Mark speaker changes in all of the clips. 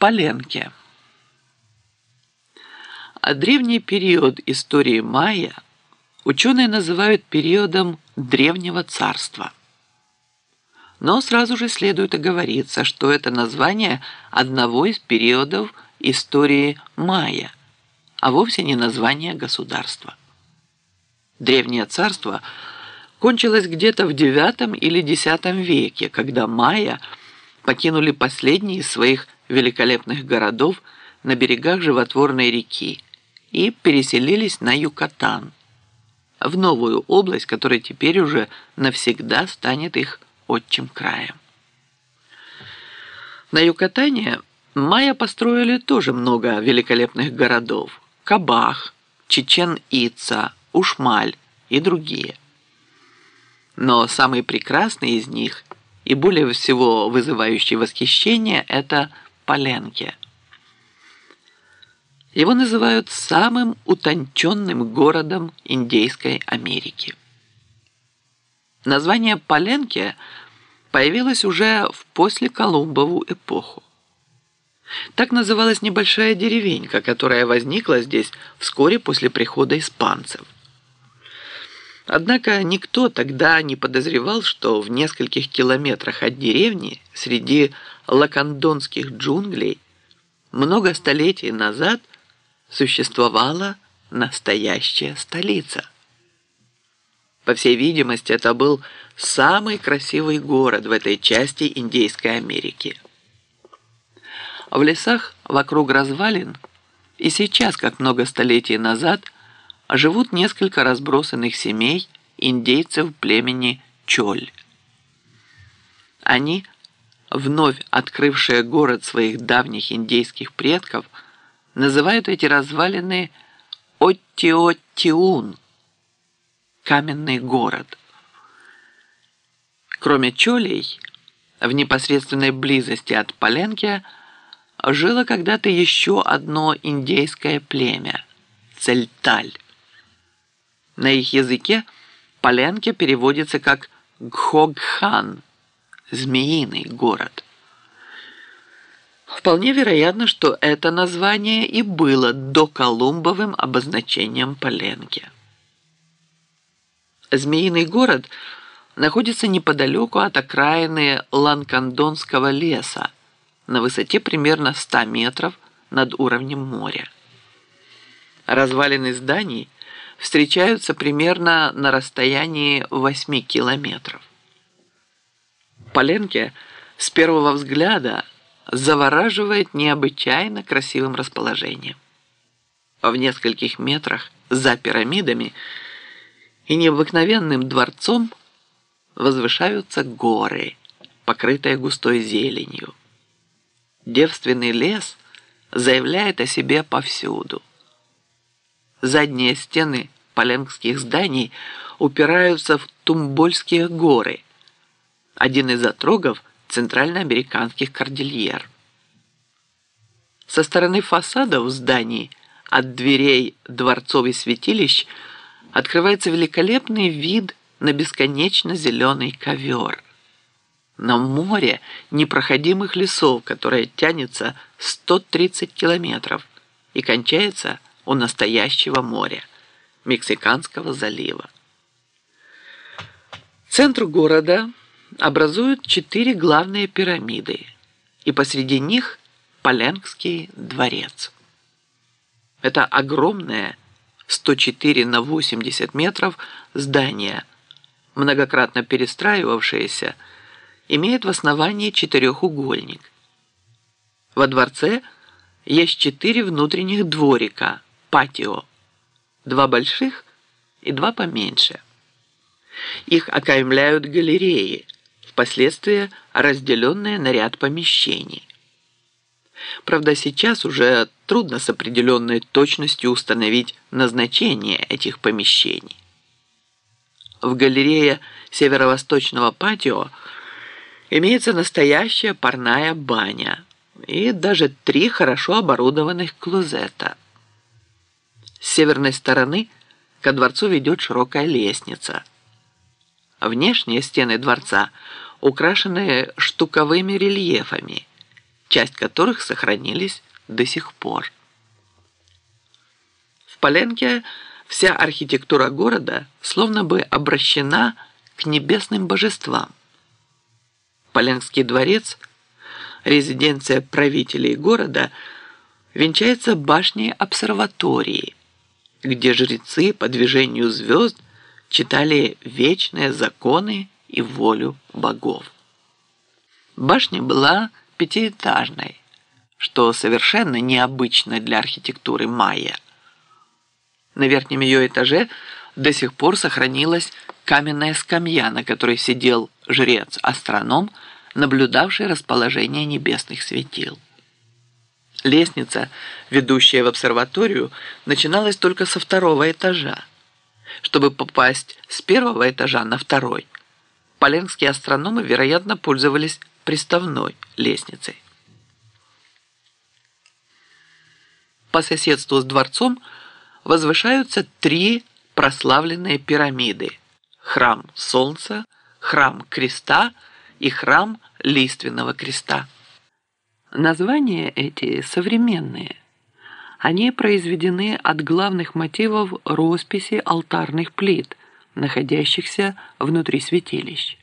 Speaker 1: Поленки. А древний период истории майя ученые называют периодом Древнего Царства. Но сразу же следует оговориться, что это название одного из периодов истории майя, а вовсе не название государства. Древнее царство кончилось где-то в IX или X веке, когда майя покинули последний из своих великолепных городов на берегах животворной реки и переселились на Юкатан, в новую область, которая теперь уже навсегда станет их отчим краем. На Юкатане майя построили тоже много великолепных городов – Кабах, Чечен-Ица, Ушмаль и другие. Но самый прекрасный из них и более всего вызывающий восхищение – это Паленке. Его называют самым утонченным городом Индейской Америки. Название Паленке появилось уже в послеколумбову эпоху. Так называлась небольшая деревенька, которая возникла здесь вскоре после прихода испанцев. Однако никто тогда не подозревал, что в нескольких километрах от деревни, среди лакандонских джунглей, много столетий назад существовала настоящая столица. По всей видимости, это был самый красивый город в этой части Индейской Америки. В лесах вокруг развалин и сейчас, как много столетий назад, живут несколько разбросанных семей индейцев племени Чоль. Они, вновь открывшие город своих давних индейских предков, называют эти развалины Оттиоттиун – каменный город. Кроме Чолей, в непосредственной близости от Поленки жило когда-то еще одно индейское племя – Цельталь. На их языке Поленки переводится как Гхогхан – змеиный город. Вполне вероятно, что это название и было доколумбовым обозначением Поленки. Змеиный город находится неподалеку от окраины Ланкандонского леса на высоте примерно 100 метров над уровнем моря. Развалины зданий – встречаются примерно на расстоянии 8 километров. Поленке с первого взгляда завораживает необычайно красивым расположением. В нескольких метрах за пирамидами и необыкновенным дворцом возвышаются горы, покрытые густой зеленью. Девственный лес заявляет о себе повсюду. Задние стены поленгских зданий упираются в Тумбольские горы, один из отрогов центральноамериканских кордильер. Со стороны фасадов зданий от дверей дворцов и святилищ открывается великолепный вид на бесконечно зеленый ковер. На море непроходимых лесов, которое тянется 130 километров и кончается у настоящего моря, Мексиканского залива. Центр города образуют четыре главные пирамиды, и посреди них Поленгский дворец. Это огромное 104 на 80 метров здание, многократно перестраивавшееся, имеет в основании четырехугольник. Во дворце есть четыре внутренних дворика – патио, два больших и два поменьше. Их окаймляют галереи, впоследствии разделенные на ряд помещений. Правда, сейчас уже трудно с определенной точностью установить назначение этих помещений. В галерее северо-восточного патио имеется настоящая парная баня и даже три хорошо оборудованных клозета – с северной стороны ко дворцу ведет широкая лестница. Внешние стены дворца украшены штуковыми рельефами, часть которых сохранились до сих пор. В Поленке вся архитектура города словно бы обращена к небесным божествам. Поленский дворец, резиденция правителей города, венчается башней обсерватории, где жрецы по движению звезд читали вечные законы и волю богов. Башня была пятиэтажной, что совершенно необычно для архитектуры майя. На верхнем ее этаже до сих пор сохранилась каменная скамья, на которой сидел жрец-астроном, наблюдавший расположение небесных светил. Лестница, ведущая в обсерваторию, начиналась только со второго этажа. Чтобы попасть с первого этажа на второй, поленские астрономы, вероятно, пользовались приставной лестницей. По соседству с дворцом возвышаются три прославленные пирамиды – храм Солнца, храм Креста и храм Лиственного Креста. Названия эти современные. Они произведены от главных мотивов росписи алтарных плит, находящихся внутри святилищ.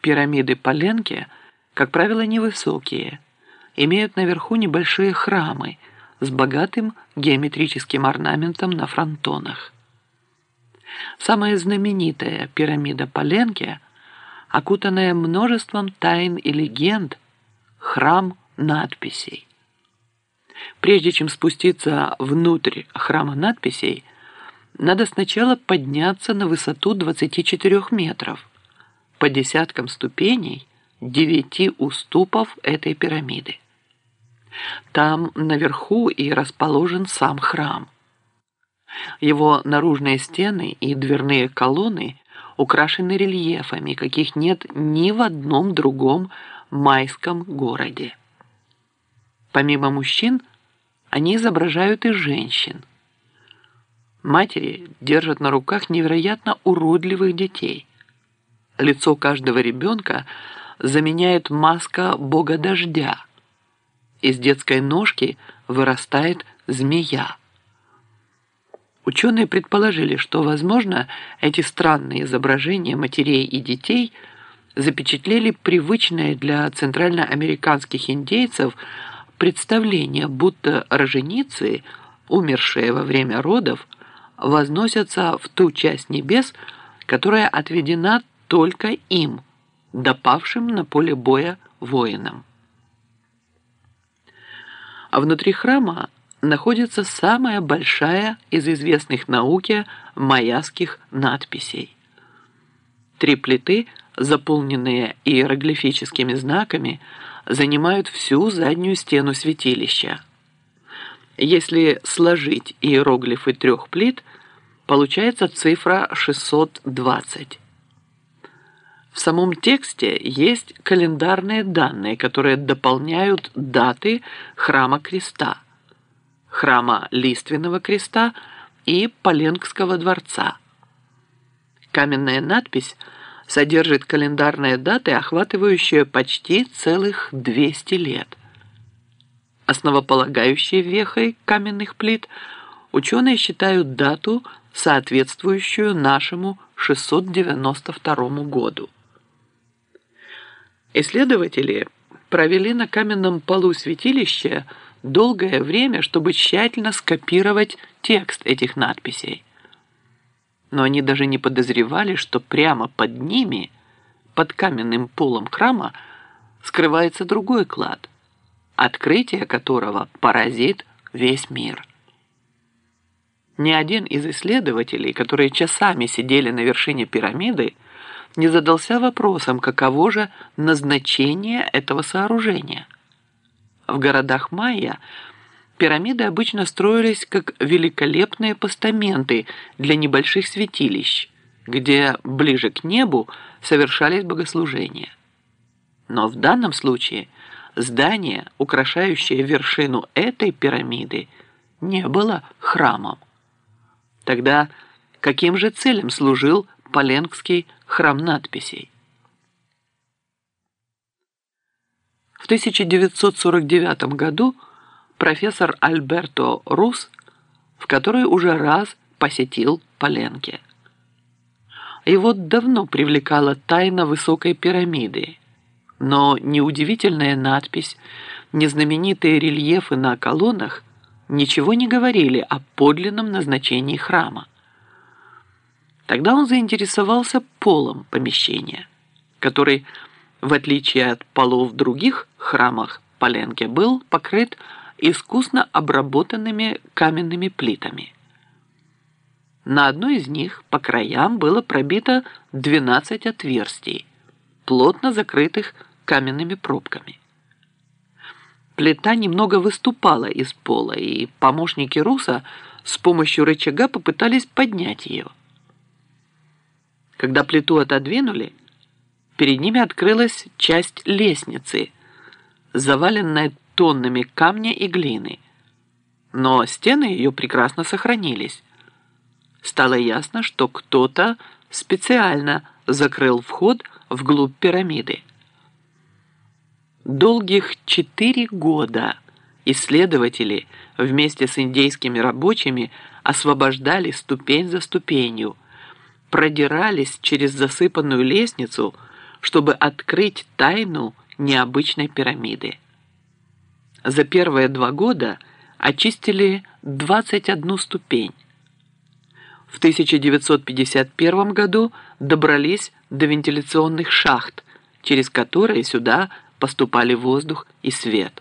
Speaker 1: Пирамиды Поленки, как правило, невысокие, имеют наверху небольшие храмы с богатым геометрическим орнаментом на фронтонах. Самая знаменитая пирамида Поленки, окутанная множеством тайн и легенд, храм надписей. Прежде чем спуститься внутрь храма надписей, надо сначала подняться на высоту 24 метров по десяткам ступеней девяти уступов этой пирамиды. Там наверху и расположен сам храм. Его наружные стены и дверные колонны украшены рельефами, каких нет ни в одном другом майском городе. Помимо мужчин, они изображают и женщин. Матери держат на руках невероятно уродливых детей. Лицо каждого ребенка заменяет маска бога дождя. Из детской ножки вырастает змея. Ученые предположили, что, возможно, эти странные изображения матерей и детей – запечатлели привычное для центральноамериканских индейцев представление, будто роженицы, умершие во время родов, возносятся в ту часть небес, которая отведена только им, допавшим на поле боя воинам. А внутри храма находится самая большая из известных науке майяских надписей. Три плиты – заполненные иероглифическими знаками, занимают всю заднюю стену святилища. Если сложить иероглифы трех плит, получается цифра 620. В самом тексте есть календарные данные, которые дополняют даты храма креста, храма Лиственного креста и Поленгского дворца. Каменная надпись – содержит календарные даты, охватывающие почти целых 200 лет. Основополагающей вехой каменных плит ученые считают дату, соответствующую нашему 692 году. Исследователи провели на каменном полу святилища долгое время, чтобы тщательно скопировать текст этих надписей но они даже не подозревали, что прямо под ними, под каменным полом храма, скрывается другой клад, открытие которого поразит весь мир. Ни один из исследователей, которые часами сидели на вершине пирамиды, не задался вопросом, каково же назначение этого сооружения. В городах майя Пирамиды обычно строились как великолепные постаменты для небольших святилищ, где ближе к небу совершались богослужения. Но в данном случае здание, украшающее вершину этой пирамиды, не было храмом. Тогда каким же целям служил Поленгский храм надписей? В 1949 году профессор Альберто Рус, в который уже раз посетил Поленки. Его давно привлекала тайна высокой пирамиды, но неудивительная надпись, незнаменитые рельефы на колоннах ничего не говорили о подлинном назначении храма. Тогда он заинтересовался полом помещения, который, в отличие от полов в других храмах Поленки, был покрыт искусно обработанными каменными плитами. На одной из них по краям было пробито 12 отверстий, плотно закрытых каменными пробками. Плита немного выступала из пола, и помощники Руса с помощью рычага попытались поднять ее. Когда плиту отодвинули, перед ними открылась часть лестницы, заваленная тоннами камня и глины. Но стены ее прекрасно сохранились. Стало ясно, что кто-то специально закрыл вход вглубь пирамиды. Долгих четыре года исследователи вместе с индейскими рабочими освобождали ступень за ступенью – продирались через засыпанную лестницу, чтобы открыть тайну необычной пирамиды. За первые два года очистили 21 ступень. В 1951 году добрались до вентиляционных шахт, через которые сюда поступали воздух и свет.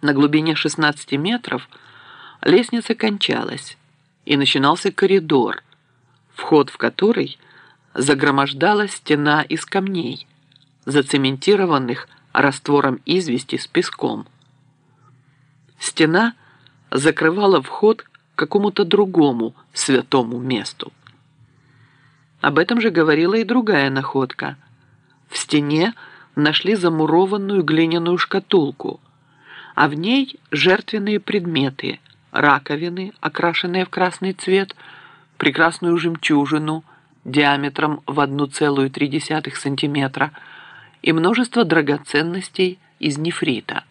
Speaker 1: На глубине 16 метров лестница кончалась, и начинался коридор, вход в который загромождала стена из камней, зацементированных раствором извести с песком. Стена закрывала вход к какому-то другому святому месту. Об этом же говорила и другая находка. В стене нашли замурованную глиняную шкатулку, а в ней жертвенные предметы, раковины, окрашенные в красный цвет, прекрасную жемчужину диаметром в 1,3 сантиметра и множество драгоценностей из нефрита.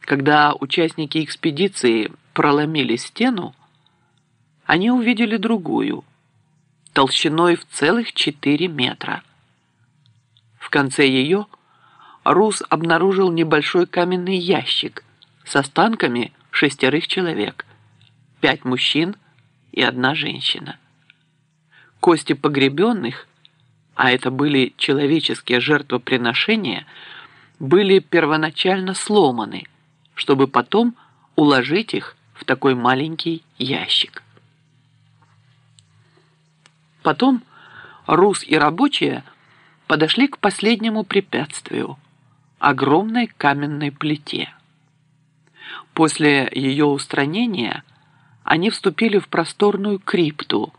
Speaker 1: Когда участники экспедиции проломили стену, они увидели другую, толщиной в целых 4 метра. В конце ее Рус обнаружил небольшой каменный ящик с останками шестерых человек пять мужчин и одна женщина. Кости погребенных, а это были человеческие жертвоприношения, были первоначально сломаны, чтобы потом уложить их в такой маленький ящик. Потом Рус и рабочие подошли к последнему препятствию – огромной каменной плите. После ее устранения – они вступили в просторную крипту,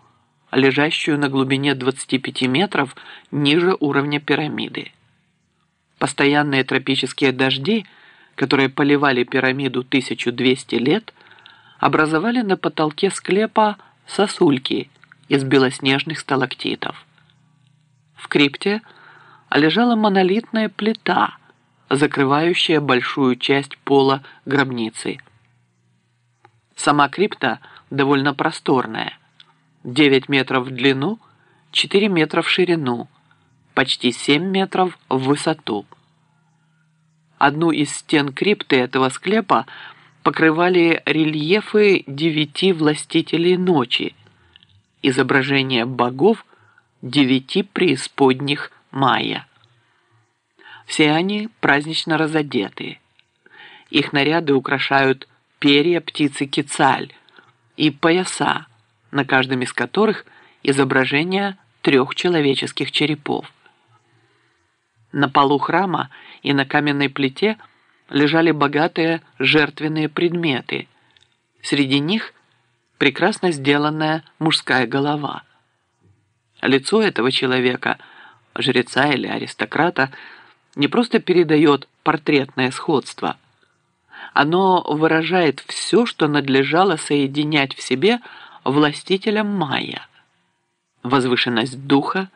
Speaker 1: лежащую на глубине 25 метров ниже уровня пирамиды. Постоянные тропические дожди, которые поливали пирамиду 1200 лет, образовали на потолке склепа сосульки из белоснежных сталактитов. В крипте лежала монолитная плита, закрывающая большую часть пола гробницы – Сама крипта довольно просторная. 9 метров в длину, 4 метра в ширину, почти 7 метров в высоту. Одну из стен крипты этого склепа покрывали рельефы девяти властителей ночи, изображения богов девяти преисподних майя. Все они празднично разодеты. Их наряды украшают перья птицы кицаль и пояса, на каждом из которых изображение трех человеческих черепов. На полу храма и на каменной плите лежали богатые жертвенные предметы. Среди них прекрасно сделанная мужская голова. Лицо этого человека, жреца или аристократа, не просто передает портретное сходство – оно выражает все, что надлежало соединять в себе властителям майя. Возвышенность духа,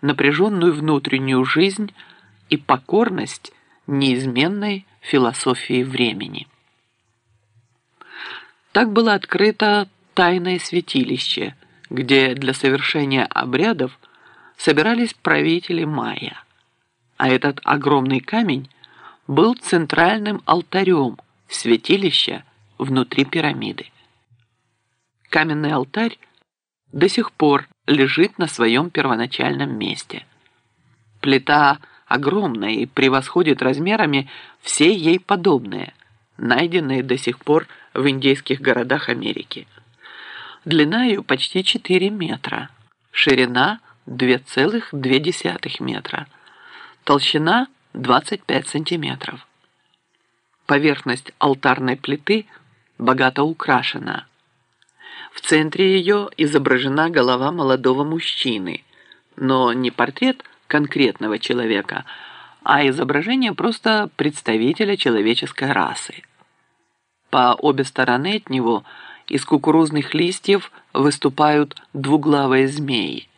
Speaker 1: напряженную внутреннюю жизнь и покорность неизменной философии времени. Так было открыто тайное святилище, где для совершения обрядов собирались правители майя. А этот огромный камень был центральным алтарем святилища внутри пирамиды. Каменный алтарь до сих пор лежит на своем первоначальном месте. Плита огромная и превосходит размерами все ей подобные, найденные до сих пор в индейских городах Америки. Длина ее почти 4 метра, ширина 2,2 метра, толщина 25 сантиметров. Поверхность алтарной плиты богато украшена. В центре ее изображена голова молодого мужчины, но не портрет конкретного человека, а изображение просто представителя человеческой расы. По обе стороны от него из кукурузных листьев выступают двуглавые змеи.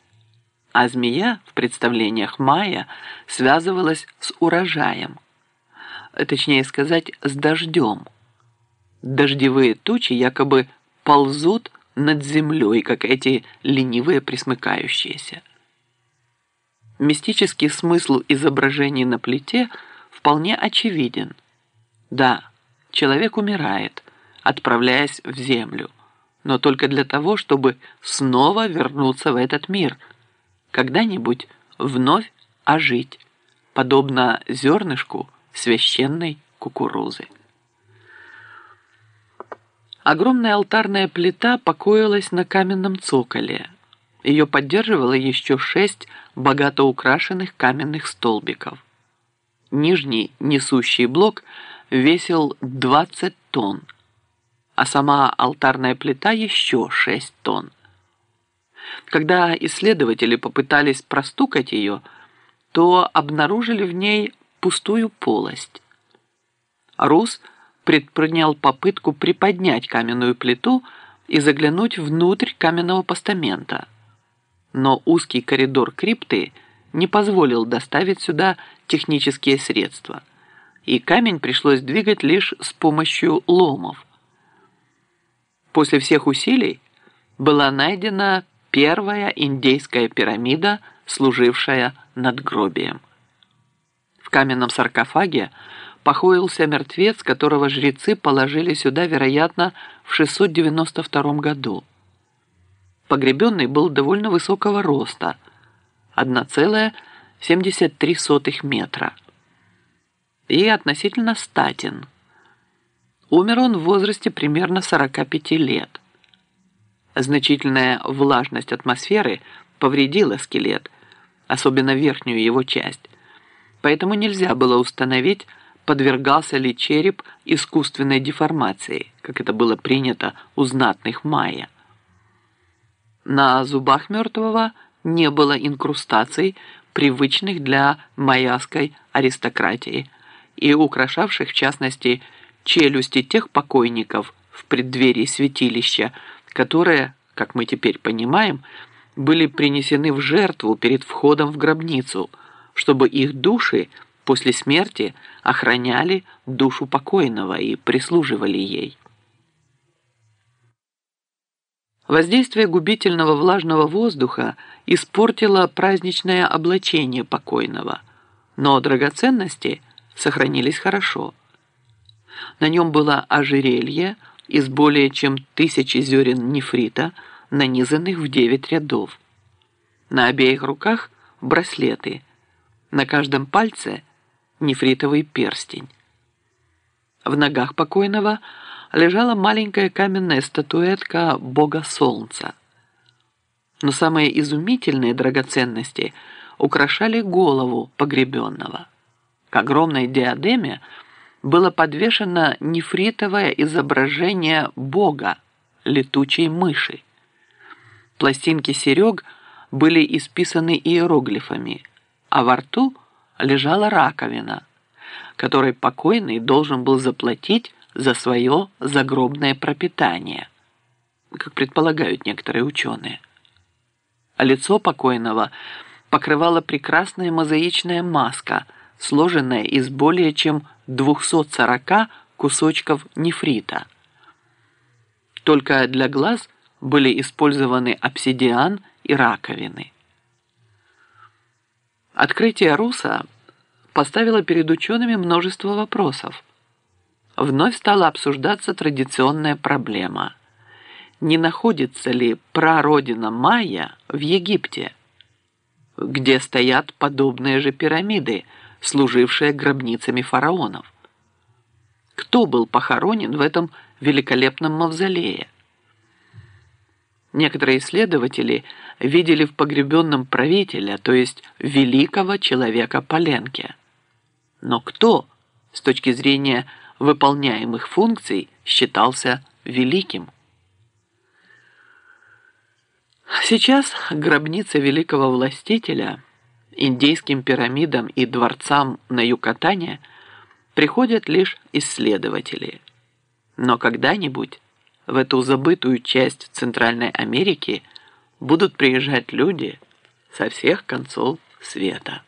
Speaker 1: А змея в представлениях майя связывалась с урожаем. Точнее сказать, с дождем. Дождевые тучи якобы ползут над землей, как эти ленивые присмыкающиеся. Мистический смысл изображений на плите вполне очевиден. Да, человек умирает, отправляясь в землю, но только для того, чтобы снова вернуться в этот мир, когда-нибудь вновь ожить, подобно зернышку священной кукурузы. Огромная алтарная плита покоилась на каменном цоколе. Ее поддерживало еще шесть богато украшенных каменных столбиков. Нижний несущий блок весил 20 тонн, а сама алтарная плита еще 6 тонн. Когда исследователи попытались простукать ее, то обнаружили в ней пустую полость. Рус предпринял попытку приподнять каменную плиту и заглянуть внутрь каменного постамента. Но узкий коридор крипты не позволил доставить сюда технические средства, и камень пришлось двигать лишь с помощью ломов. После всех усилий была найдена первая индейская пирамида, служившая надгробием. В каменном саркофаге покоился мертвец, которого жрецы положили сюда, вероятно, в 692 году. Погребенный был довольно высокого роста – 1,73 метра. И относительно статен. Умер он в возрасте примерно 45 лет. Значительная влажность атмосферы повредила скелет, особенно верхнюю его часть. Поэтому нельзя было установить, подвергался ли череп искусственной деформации, как это было принято у знатных майя. На зубах мертвого не было инкрустаций, привычных для майяской аристократии и украшавших, в частности, челюсти тех покойников в преддверии святилища, которые, как мы теперь понимаем, были принесены в жертву перед входом в гробницу, чтобы их души после смерти охраняли душу покойного и прислуживали ей. Воздействие губительного влажного воздуха испортило праздничное облачение покойного, но драгоценности сохранились хорошо. На нем было ожерелье из более чем тысячи зерен нефрита, нанизанных в девять рядов. На обеих руках браслеты, на каждом пальце нефритовый перстень. В ногах покойного – лежала маленькая каменная статуэтка бога солнца. Но самые изумительные драгоценности украшали голову погребенного. К огромной диадеме было подвешено нефритовое изображение бога, летучей мыши. Пластинки серег были исписаны иероглифами, а во рту лежала раковина, которой покойный должен был заплатить за свое загробное пропитание, как предполагают некоторые ученые. А лицо покойного покрывала прекрасная мозаичная маска, сложенная из более чем 240 кусочков нефрита. Только для глаз были использованы обсидиан и раковины. Открытие Руса поставило перед учеными множество вопросов. Вновь стала обсуждаться традиционная проблема. Не находится ли прародина майя в Египте, где стоят подобные же пирамиды, служившие гробницами фараонов? Кто был похоронен в этом великолепном мавзолее? Некоторые исследователи видели в погребенном правителя, то есть великого человека Поленке. Но кто, с точки зрения выполняемых функций, считался великим? Сейчас гробница великого властителя индейским пирамидам и дворцам на Юкатане приходят лишь исследователи. Но когда-нибудь в эту забытую часть Центральной Америки будут приезжать люди со всех концов света.